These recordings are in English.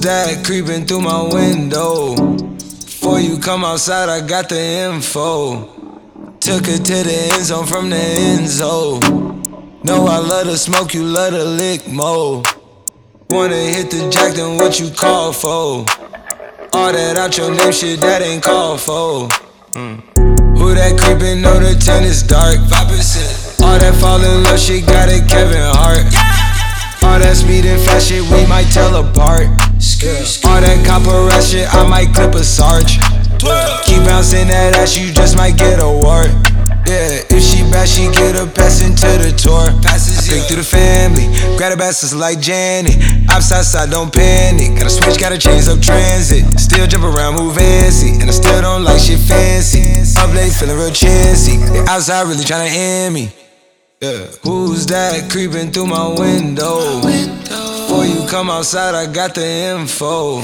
that creeping through my window? Before you come outside, I got the info. Took her to the end zone from the end zone. Know I love to smoke, you love to lick mo. Wanna hit the jack, then what you call for? All that out your name shit, that ain't called for. Mm. Who that creepin', know the tent is dark. 5%. All that fall in love shit, got it Kevin Hart. All that speed and fast shit, we might tell apart. All that copper ass shit, I might clip a sarge. Keep bouncing that ass, you just might get a wart. Yeah, if she bad, she get a pass into the tour. Passes, I think through the family, grab a bastards like Janet. Outside side, don't panic. Gotta switch, gotta change up transit. Still jump around, move fancy, and I still don't like shit fancy. Up late, feeling real chancy. The outside really tryna end me. Yeah. Who's that creeping through my window? Before you come outside, I got the info.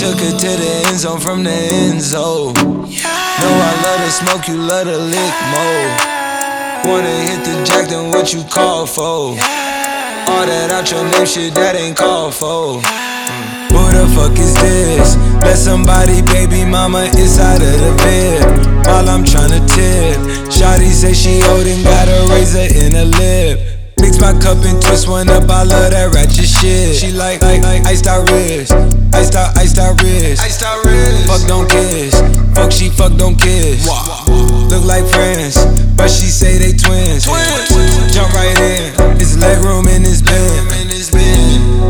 Took it to the end zone from the end zone. Know I love to smoke, you love to lick mo. Wanna hit the jack, then what you call for? All that out your name shit, that ain't called for. Who the fuck is this? Let somebody, baby mama, inside of the bed. While I'm tryna tip. Shawty say she old and got a razor in her lip. Mix my cup and twist one up, I love that ratchet shit. She like, like, like iced out wrist. Iced out, iced out wrist. Iced out wrist. Fuck, don't kiss. Fuck, she fuck, don't kiss. Look like friends, but she say they twins. Jump right in. It's leg room in this bed.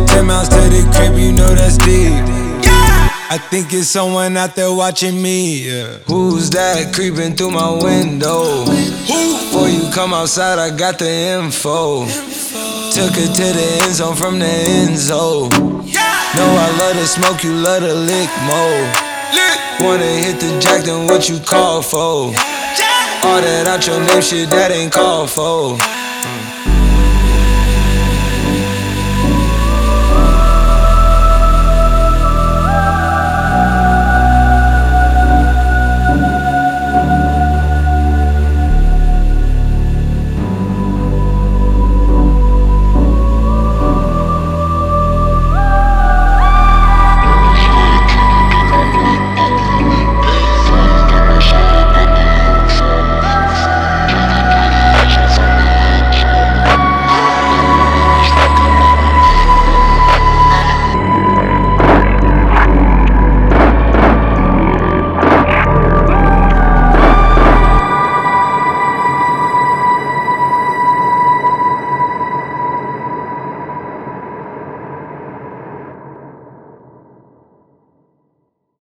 Ten miles to the crib, you know that's deep. I think it's someone out there watching me. Yeah. Who's that creeping through my window? Before you come outside, I got the info. Took her to the end zone from the end zone. Know I love to smoke, you love to lick mo. Wanna hit the jack, then what you call for? All that out your name shit, that ain't called for. Mm.